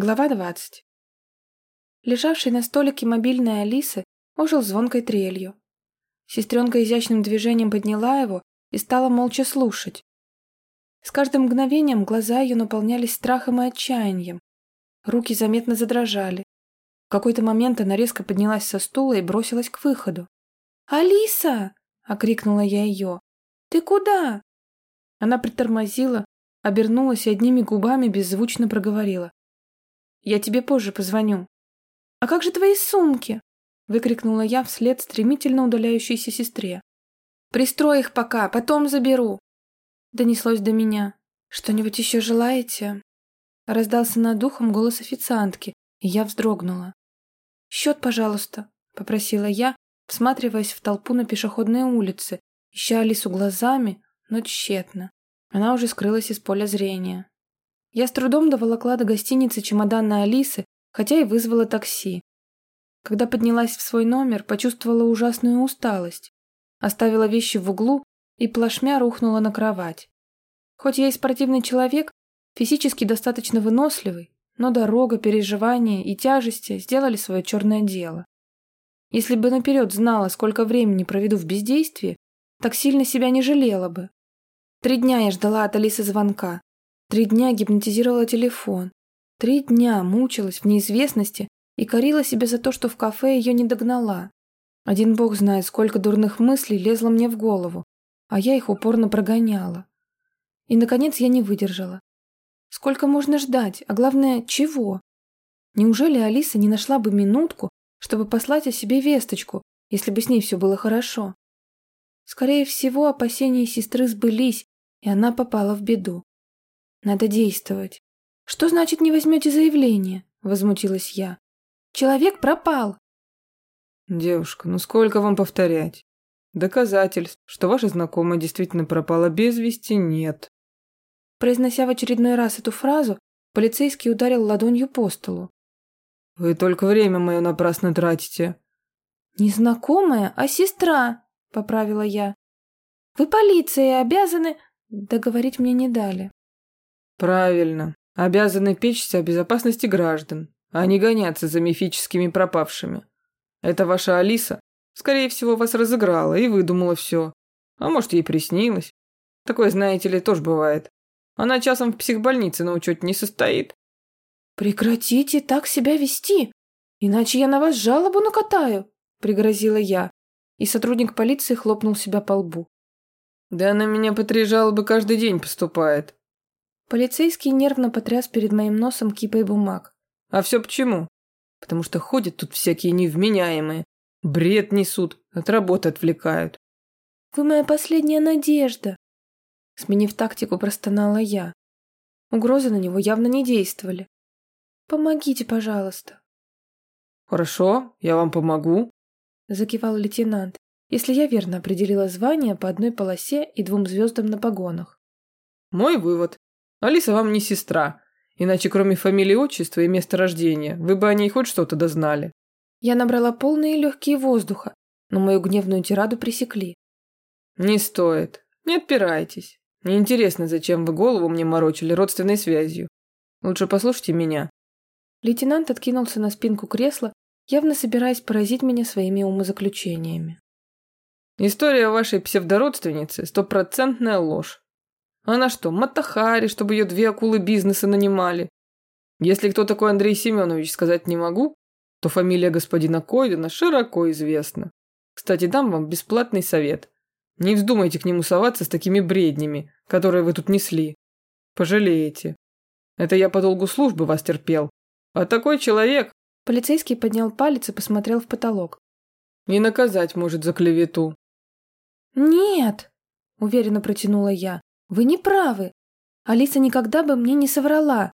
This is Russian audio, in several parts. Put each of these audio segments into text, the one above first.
Глава 20. Лежавший на столике мобильной Алисы ожил звонкой трелью. Сестренка изящным движением подняла его и стала молча слушать. С каждым мгновением глаза ее наполнялись страхом и отчаянием. Руки заметно задрожали. В какой-то момент она резко поднялась со стула и бросилась к выходу. «Алиса!» — окрикнула я ее. «Ты куда?» Она притормозила, обернулась и одними губами беззвучно проговорила. Я тебе позже позвоню». «А как же твои сумки?» — выкрикнула я вслед стремительно удаляющейся сестре. «Пристрой их пока, потом заберу!» Донеслось до меня. «Что-нибудь еще желаете?» Раздался над ухом голос официантки, и я вздрогнула. «Счет, пожалуйста», — попросила я, всматриваясь в толпу на пешеходной улице, ища Алису глазами, но тщетно. Она уже скрылась из поля зрения. Я с трудом доволокла до гостиницы чемодан на Алисы, хотя и вызвала такси. Когда поднялась в свой номер, почувствовала ужасную усталость. Оставила вещи в углу и плашмя рухнула на кровать. Хоть я и спортивный человек, физически достаточно выносливый, но дорога, переживания и тяжести сделали свое черное дело. Если бы наперед знала, сколько времени проведу в бездействии, так сильно себя не жалела бы. Три дня я ждала от Алисы звонка. Три дня гипнотизировала телефон. Три дня мучилась в неизвестности и корила себя за то, что в кафе ее не догнала. Один бог знает, сколько дурных мыслей лезло мне в голову, а я их упорно прогоняла. И, наконец, я не выдержала. Сколько можно ждать, а главное, чего? Неужели Алиса не нашла бы минутку, чтобы послать о себе весточку, если бы с ней все было хорошо? Скорее всего, опасения сестры сбылись, и она попала в беду. Надо действовать. Что значит не возьмете заявление? Возмутилась я. Человек пропал. Девушка, ну сколько вам повторять? Доказательств, что ваша знакомая действительно пропала без вести, нет. Произнося в очередной раз эту фразу, полицейский ударил ладонью по столу. Вы только время мое напрасно тратите. Не знакомая, а сестра, поправила я. Вы полиция обязаны... Договорить мне не дали. Правильно. Обязаны печься о безопасности граждан, а не гоняться за мифическими пропавшими. Это ваша Алиса, скорее всего, вас разыграла и выдумала все. А может, ей приснилось. Такое, знаете ли, тоже бывает. Она часом в психбольнице на учете не состоит. «Прекратите так себя вести, иначе я на вас жалобу накатаю», — пригрозила я, и сотрудник полиции хлопнул себя по лбу. «Да она меня по три жалобы каждый день поступает. Полицейский нервно потряс перед моим носом кипой бумаг. А все почему? Потому что ходят тут всякие невменяемые. Бред несут, от работы отвлекают. Вы моя последняя надежда. Сменив тактику, простонала я. Угрозы на него явно не действовали. Помогите, пожалуйста. Хорошо, я вам помогу. Закивал лейтенант, если я верно определила звание по одной полосе и двум звездам на погонах. Мой вывод. Алиса вам не сестра, иначе кроме фамилии, отчества и места рождения вы бы о ней хоть что-то дознали. Я набрала полные легкие воздуха, но мою гневную тираду пресекли. Не стоит. Не отпирайтесь. Мне интересно, зачем вы голову мне морочили родственной связью. Лучше послушайте меня. Лейтенант откинулся на спинку кресла, явно собираясь поразить меня своими умозаключениями. История вашей псевдородственницы – стопроцентная ложь. Она что, Матахари, чтобы ее две акулы бизнеса нанимали? Если кто такой Андрей Семенович, сказать не могу, то фамилия господина Койдена широко известна. Кстати, дам вам бесплатный совет. Не вздумайте к нему соваться с такими бреднями, которые вы тут несли. Пожалеете. Это я по долгу службы вас терпел. А такой человек... Полицейский поднял палец и посмотрел в потолок. Не наказать может за клевету. Нет, уверенно протянула я. Вы не правы. Алиса никогда бы мне не соврала.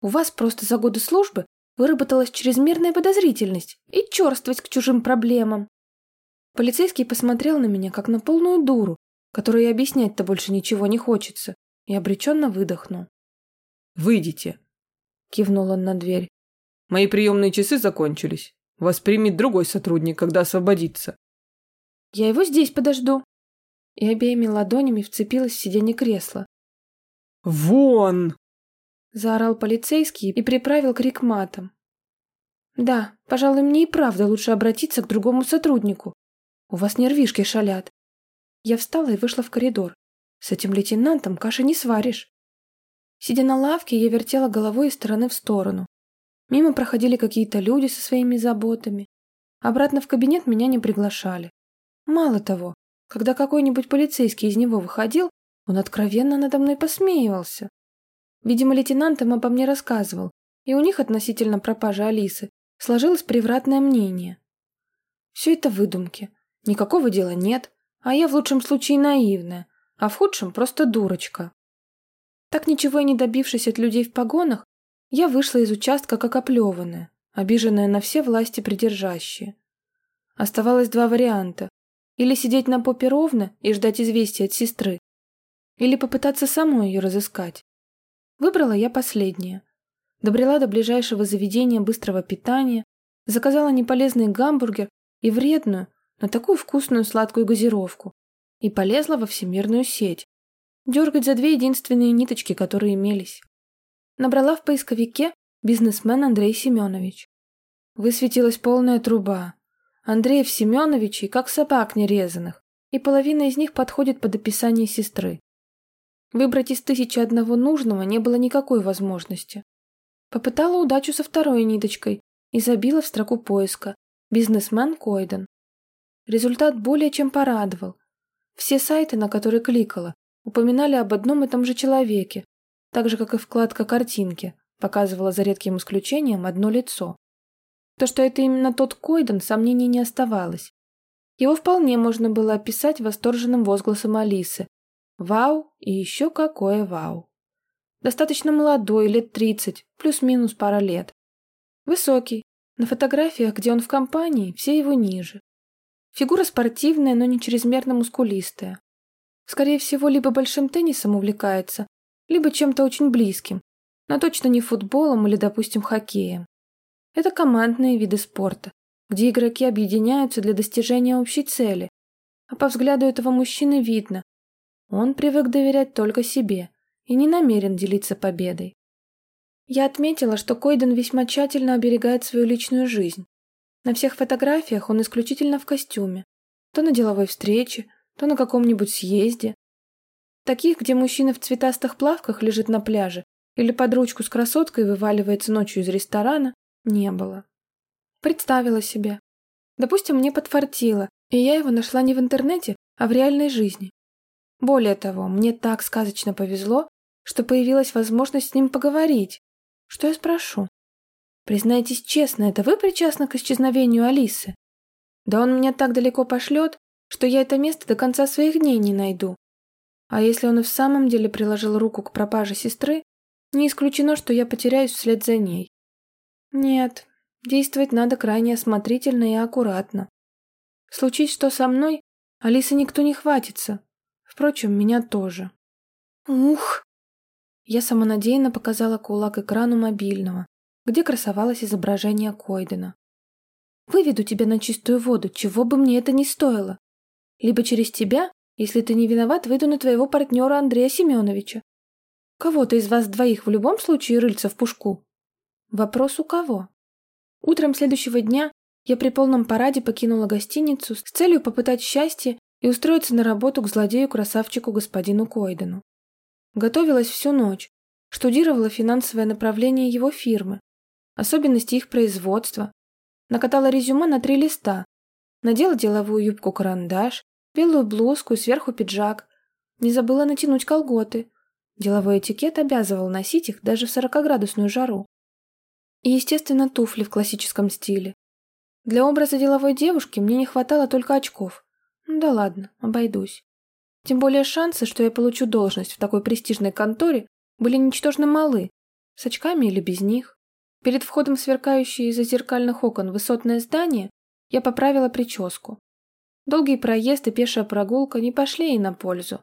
У вас просто за годы службы выработалась чрезмерная подозрительность и черствость к чужим проблемам. Полицейский посмотрел на меня, как на полную дуру, которой и объяснять-то больше ничего не хочется, и обреченно выдохнул. «Выйдите», — кивнул он на дверь. «Мои приемные часы закончились. Вас примет другой сотрудник, когда освободится». «Я его здесь подожду», и обеими ладонями вцепилась в сиденье кресла. «Вон!» заорал полицейский и приправил крик матом. Да, пожалуй, мне и правда лучше обратиться к другому сотруднику. У вас нервишки шалят. Я встала и вышла в коридор. С этим лейтенантом каши не сваришь. Сидя на лавке, я вертела головой из стороны в сторону. Мимо проходили какие-то люди со своими заботами. Обратно в кабинет меня не приглашали. Мало того, когда какой-нибудь полицейский из него выходил, он откровенно надо мной посмеивался. Видимо, лейтенант им обо мне рассказывал, и у них относительно пропажи Алисы сложилось превратное мнение. Все это выдумки. Никакого дела нет, а я в лучшем случае наивная, а в худшем просто дурочка. Так ничего и не добившись от людей в погонах, я вышла из участка как оплеванная, обиженная на все власти придержащие. Оставалось два варианта. Или сидеть на попе ровно и ждать известия от сестры, или попытаться самой ее разыскать. Выбрала я последнее. Добрела до ближайшего заведения быстрого питания, заказала неполезный гамбургер и вредную, но такую вкусную сладкую газировку, и полезла во всемирную сеть. Дергать за две единственные ниточки, которые имелись. Набрала в поисковике бизнесмен Андрей Семенович. Высветилась полная труба. Андреев Семеновичей, как собак нерезанных, и половина из них подходит под описание сестры. Выбрать из тысячи одного нужного не было никакой возможности. Попытала удачу со второй ниточкой и забила в строку поиска «Бизнесмен Койден». Результат более чем порадовал. Все сайты, на которые кликала, упоминали об одном и том же человеке, так же, как и вкладка картинки, показывала за редким исключением одно лицо. То, что это именно тот Койден, сомнений не оставалось. Его вполне можно было описать восторженным возгласом Алисы. Вау и еще какое вау. Достаточно молодой, лет 30, плюс-минус пара лет. Высокий. На фотографиях, где он в компании, все его ниже. Фигура спортивная, но не чрезмерно мускулистая. Скорее всего, либо большим теннисом увлекается, либо чем-то очень близким, но точно не футболом или, допустим, хоккеем. Это командные виды спорта, где игроки объединяются для достижения общей цели. А по взгляду этого мужчины видно, он привык доверять только себе и не намерен делиться победой. Я отметила, что Койден весьма тщательно оберегает свою личную жизнь. На всех фотографиях он исключительно в костюме. То на деловой встрече, то на каком-нибудь съезде. Таких, где мужчина в цветастых плавках лежит на пляже или под ручку с красоткой вываливается ночью из ресторана, не было. Представила себе. Допустим, мне подфартило, и я его нашла не в интернете, а в реальной жизни. Более того, мне так сказочно повезло, что появилась возможность с ним поговорить. Что я спрошу? Признайтесь честно, это вы причастны к исчезновению Алисы? Да он меня так далеко пошлет, что я это место до конца своих дней не найду. А если он и в самом деле приложил руку к пропаже сестры, не исключено, что я потеряюсь вслед за ней. Нет, действовать надо крайне осмотрительно и аккуратно. Случись что со мной, Алисы никто не хватится. Впрочем, меня тоже. Ух! Я самонадеянно показала кулак экрану мобильного, где красовалось изображение Койдена. «Выведу тебя на чистую воду, чего бы мне это ни стоило. Либо через тебя, если ты не виноват, выйду на твоего партнера Андрея Семеновича. Кого-то из вас двоих в любом случае рыльца в пушку?» Вопрос у кого? Утром следующего дня я при полном параде покинула гостиницу с целью попытать счастье и устроиться на работу к злодею-красавчику господину Койдену. Готовилась всю ночь, штудировала финансовое направление его фирмы, особенности их производства, накатала резюме на три листа, надела деловую юбку-карандаш, белую блузку и сверху пиджак, не забыла натянуть колготы. Деловой этикет обязывал носить их даже в 40-градусную жару. И, естественно, туфли в классическом стиле. Для образа деловой девушки мне не хватало только очков. Да ладно, обойдусь. Тем более шансы, что я получу должность в такой престижной конторе, были ничтожно малы, с очками или без них. Перед входом в сверкающее из-за зеркальных окон высотное здание я поправила прическу. Долгий проезд и пешая прогулка не пошли ей на пользу.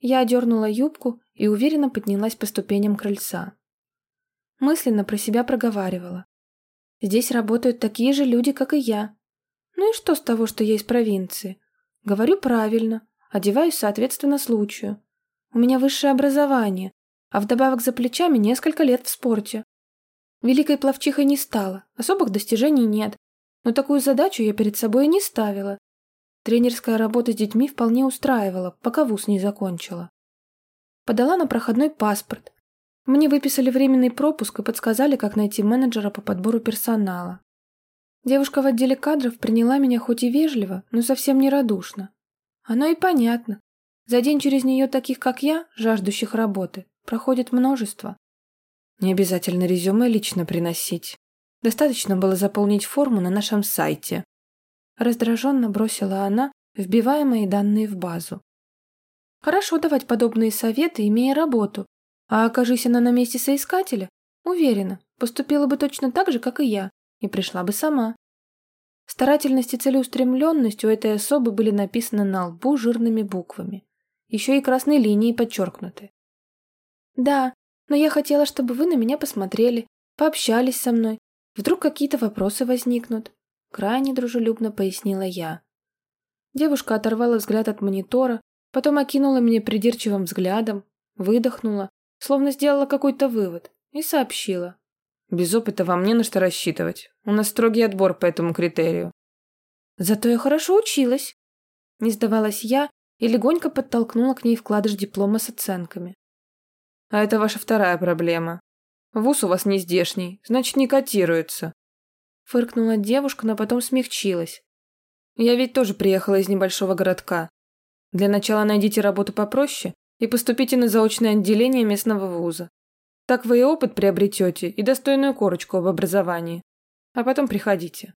Я одернула юбку и уверенно поднялась по ступеням крыльца. Мысленно про себя проговаривала. Здесь работают такие же люди, как и я. Ну и что с того, что я из провинции? Говорю правильно, Одеваюсь соответственно случаю. У меня высшее образование, а вдобавок за плечами несколько лет в спорте. Великой пловчихой не стала, особых достижений нет, но такую задачу я перед собой и не ставила. Тренерская работа с детьми вполне устраивала, пока вуз не закончила. Подала на проходной паспорт. Мне выписали временный пропуск и подсказали, как найти менеджера по подбору персонала. Девушка в отделе кадров приняла меня хоть и вежливо, но совсем не радушно. Оно и понятно. За день через нее таких, как я, жаждущих работы, проходит множество. Не обязательно резюме лично приносить. Достаточно было заполнить форму на нашем сайте. Раздраженно бросила она, вбивая мои данные в базу. Хорошо давать подобные советы, имея работу. А окажись она на месте соискателя, уверена, поступила бы точно так же, как и я, и пришла бы сама. Старательность и целеустремленность у этой особы были написаны на лбу жирными буквами. Еще и красной линией подчеркнуты. «Да, но я хотела, чтобы вы на меня посмотрели, пообщались со мной. Вдруг какие-то вопросы возникнут», — крайне дружелюбно пояснила я. Девушка оторвала взгляд от монитора, потом окинула меня придирчивым взглядом, выдохнула, словно сделала какой-то вывод, и сообщила. «Без опыта вам не на что рассчитывать. У нас строгий отбор по этому критерию». «Зато я хорошо училась», — не сдавалась я и легонько подтолкнула к ней вкладыш диплома с оценками. А это ваша вторая проблема. Вуз у вас не здешний, значит, не котируется. Фыркнула девушка, но потом смягчилась. Я ведь тоже приехала из небольшого городка. Для начала найдите работу попроще и поступите на заочное отделение местного вуза. Так вы и опыт приобретете, и достойную корочку об образовании. А потом приходите.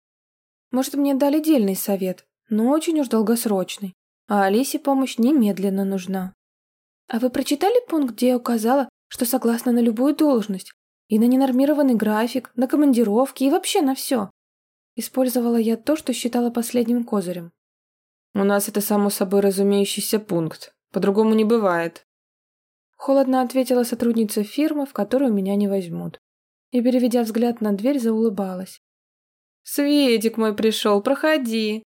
Может, мне дали дельный совет, но очень уж долгосрочный. А Алисе помощь немедленно нужна. А вы прочитали пункт, где я указала, что согласна на любую должность, и на ненормированный график, на командировки и вообще на все? Использовала я то, что считала последним козырем. У нас это само собой разумеющийся пункт. По-другому не бывает. Холодно ответила сотрудница фирмы, в которую меня не возьмут. И, переведя взгляд на дверь, заулыбалась. «Светик мой пришел, проходи!»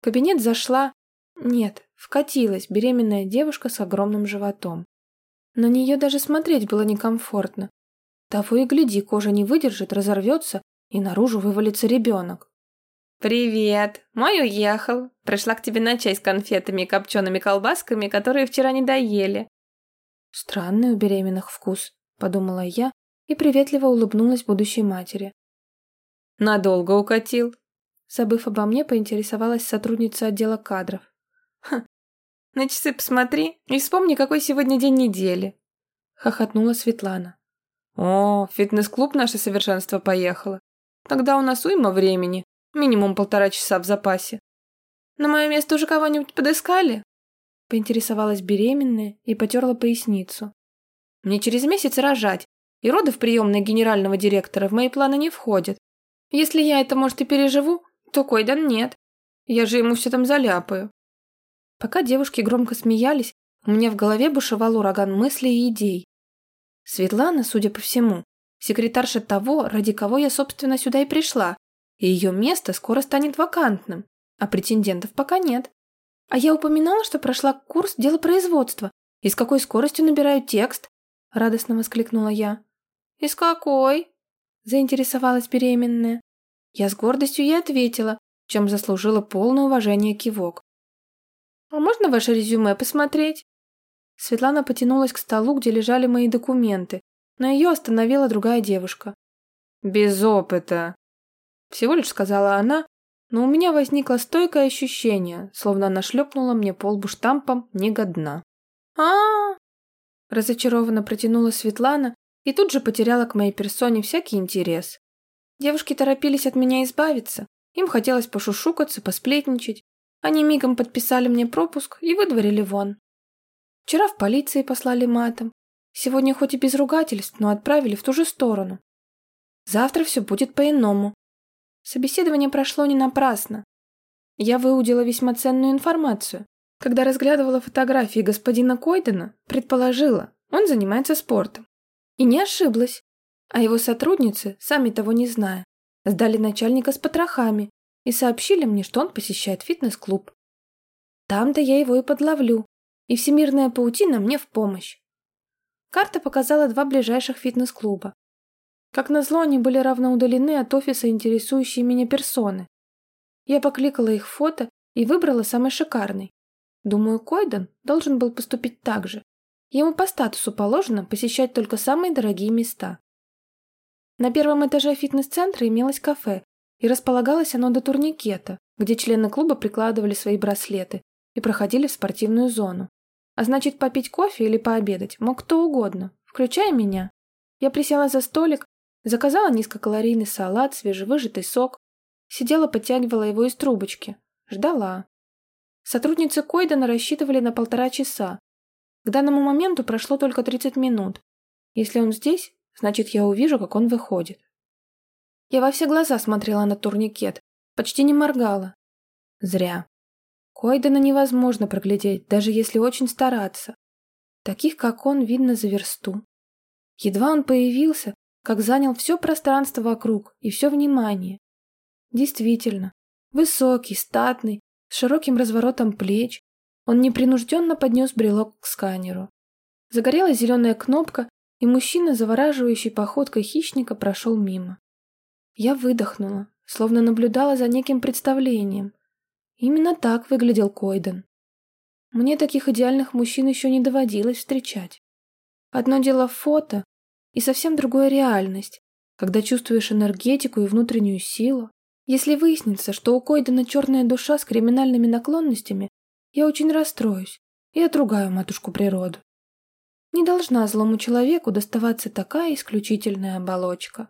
В кабинет зашла... Нет, Вкатилась беременная девушка с огромным животом. На нее даже смотреть было некомфортно. Того и гляди, кожа не выдержит, разорвется, и наружу вывалится ребенок. «Привет! Мой уехал. Пришла к тебе на чай с конфетами и копчеными колбасками, которые вчера не доели». «Странный у беременных вкус», — подумала я и приветливо улыбнулась будущей матери. «Надолго укатил?» Забыв обо мне, поинтересовалась сотрудница отдела кадров. Ха, на часы посмотри и вспомни, какой сегодня день недели. Хохотнула Светлана. О, фитнес-клуб наше совершенство поехало. Тогда у нас уйма времени, минимум полтора часа в запасе. На мое место уже кого-нибудь подыскали? Поинтересовалась беременная и потерла поясницу. Мне через месяц рожать, и роды в приемной генерального директора в мои планы не входят. Если я это, может, и переживу, то Койдан нет. Я же ему все там заляпаю. Пока девушки громко смеялись, у меня в голове бушевал ураган мыслей и идей. Светлана, судя по всему, секретарша того, ради кого я, собственно, сюда и пришла, и ее место скоро станет вакантным, а претендентов пока нет. А я упоминала, что прошла курс делопроизводства, и с какой скоростью набираю текст, радостно воскликнула я. «И с какой?» – заинтересовалась беременная. Я с гордостью ей ответила, чем заслужила полное уважение кивок. «А можно ваше резюме посмотреть?» Светлана потянулась к столу, где лежали мои документы, но ее остановила другая девушка. «Без опыта», — всего лишь сказала она, но у меня возникло стойкое ощущение, словно она шлепнула мне по лбу штампом «не годна». а, -а, -а разочарованно протянула Светлана и тут же потеряла к моей персоне всякий интерес. Девушки торопились от меня избавиться, им хотелось пошушукаться, посплетничать, они мигом подписали мне пропуск и выдворили вон. Вчера в полиции послали матом. Сегодня хоть и без ругательств, но отправили в ту же сторону. Завтра все будет по-иному. Собеседование прошло не напрасно. Я выудила весьма ценную информацию. Когда разглядывала фотографии господина Койдена, предположила, он занимается спортом. И не ошиблась. А его сотрудницы, сами того не зная, сдали начальника с потрохами и сообщили мне, что он посещает фитнес-клуб. Там-то я его и подловлю, и всемирная паутина мне в помощь. Карта показала два ближайших фитнес-клуба. Как назло, они были равно удалены от офиса интересующей меня персоны. Я покликала их фото и выбрала самый шикарный. Думаю, Койден должен был поступить так же. Ему по статусу положено посещать только самые дорогие места. На первом этаже фитнес-центра имелось кафе, и располагалось оно до турникета, где члены клуба прикладывали свои браслеты и проходили в спортивную зону. А значит, попить кофе или пообедать мог кто угодно, включая меня. Я присела за столик, заказала низкокалорийный салат, свежевыжатый сок, сидела, подтягивала его из трубочки, ждала. Сотрудницы Койдена рассчитывали на полтора часа. К данному моменту прошло только 30 минут. Если он здесь, значит, я увижу, как он выходит. Я во все глаза смотрела на турникет, почти не моргала. Зря. Койдена невозможно проглядеть, даже если очень стараться. Таких, как он, видно за версту. Едва он появился, как занял все пространство вокруг и все внимание. Действительно, высокий, статный, с широким разворотом плеч, он непринужденно поднес брелок к сканеру. Загорелась зеленая кнопка, и мужчина, завораживающий походкой хищника, прошел мимо. Я выдохнула, словно наблюдала за неким представлением. Именно так выглядел Койден. Мне таких идеальных мужчин еще не доводилось встречать. Одно дело фото, и совсем другое реальность, когда чувствуешь энергетику и внутреннюю силу. Если выяснится, что у Койдена черная душа с криминальными наклонностями, я очень расстроюсь и отругаю матушку природу. Не должна злому человеку доставаться такая исключительная оболочка.